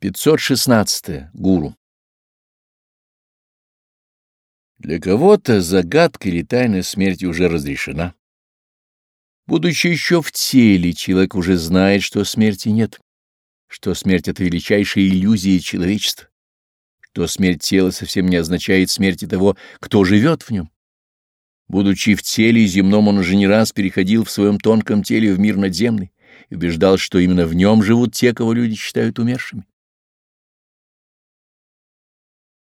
516. Гуру. Для кого-то загадка или тайна смерти уже разрешена. Будучи еще в теле, человек уже знает, что смерти нет, что смерть — это величайшая иллюзия человечества, что смерть тела совсем не означает смерти того, кто живет в нем. Будучи в теле земном, он уже не раз переходил в своем тонком теле в мир надземный и убеждал, что именно в нем живут те, кого люди считают умершими.